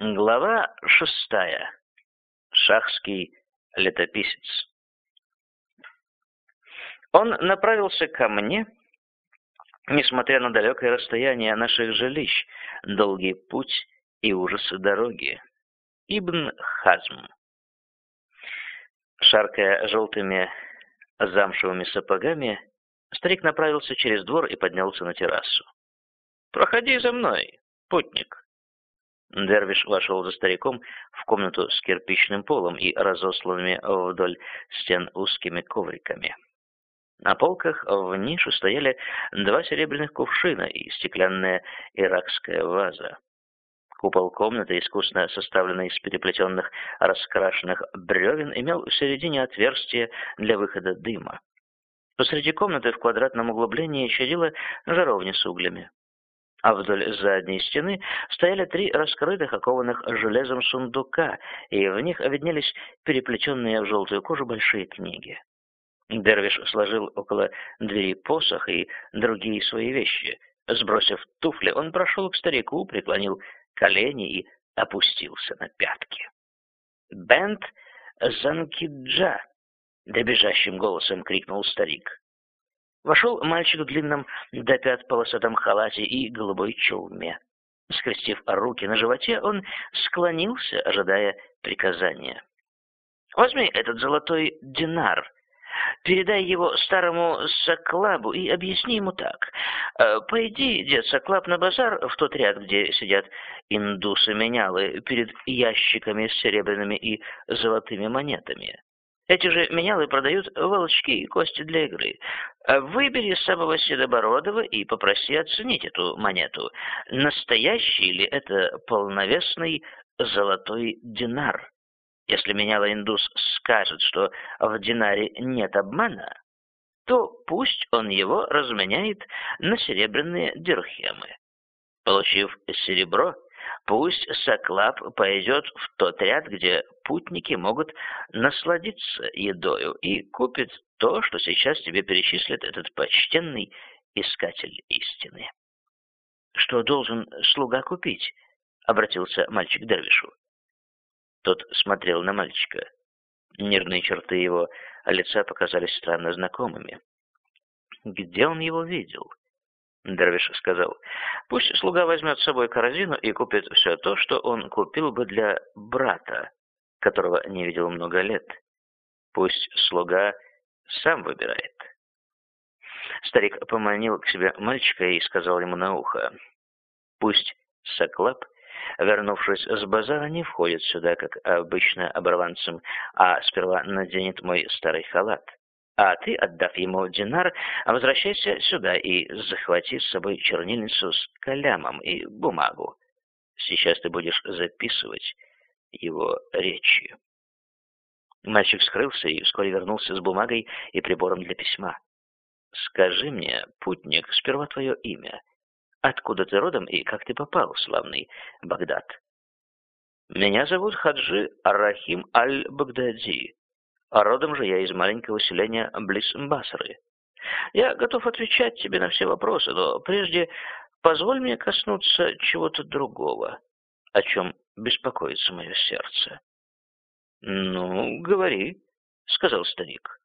Глава шестая. Шахский летописец. Он направился ко мне, несмотря на далекое расстояние наших жилищ, долгий путь и ужасы дороги. Ибн Хазм. Шаркая желтыми замшевыми сапогами, старик направился через двор и поднялся на террасу. «Проходи за мной, путник». Дервиш вошел за стариком в комнату с кирпичным полом и разосланными вдоль стен узкими ковриками. На полках в нишу стояли два серебряных кувшина и стеклянная иракская ваза. Купол комнаты, искусно составленный из переплетенных раскрашенных бревен, имел в середине отверстие для выхода дыма. Посреди комнаты в квадратном углублении чадила жаровня с углями а вдоль задней стены стояли три раскрытых, окованных железом сундука, и в них виднелись переплетенные в желтую кожу большие книги. Дервиш сложил около двери посох и другие свои вещи. Сбросив туфли, он прошел к старику, преклонил колени и опустился на пятки. «Бент Занкиджа!» — дребезжащим голосом крикнул старик. Вошел мальчик в длинном до пят полосатом халате и голубой челме. Скрестив руки на животе, он склонился, ожидая приказания. «Возьми этот золотой динар, передай его старому Соклабу и объясни ему так. «Э, пойди, дед Соклаб, на базар, в тот ряд, где сидят индусы-менялы, перед ящиками с серебряными и золотыми монетами. Эти же менялы продают волочки и кости для игры. А выбери самого Седобородова и попроси оценить эту монету. Настоящий ли это полновесный золотой динар? Если меняла индус скажет, что в динаре нет обмана, то пусть он его разменяет на серебряные дирхемы. Получив серебро, Пусть Соклап пойдет в тот ряд, где путники могут насладиться едою, и купит то, что сейчас тебе перечислит этот почтенный искатель истины. «Что должен слуга купить?» — обратился мальчик Дервишу. Тот смотрел на мальчика. Нервные черты его лица показались странно знакомыми. Где он его видел? Дервиш сказал, «Пусть слуга возьмет с собой корзину и купит все то, что он купил бы для брата, которого не видел много лет. Пусть слуга сам выбирает». Старик поманил к себе мальчика и сказал ему на ухо, «Пусть Соклап, вернувшись с базара, не входит сюда, как обычно оборванцем, а сперва наденет мой старый халат». А ты, отдав ему динар, возвращайся сюда и захвати с собой чернильницу с калямом и бумагу. Сейчас ты будешь записывать его речи. Мальчик скрылся и вскоре вернулся с бумагой и прибором для письма. «Скажи мне, путник, сперва твое имя. Откуда ты родом и как ты попал славный Багдад?» «Меня зовут Хаджи Арахим Аль-Багдади», родом же я из маленького селения близ Басры. Я готов отвечать тебе на все вопросы, но прежде позволь мне коснуться чего-то другого, о чем беспокоится мое сердце. «Ну, говори», — сказал старик.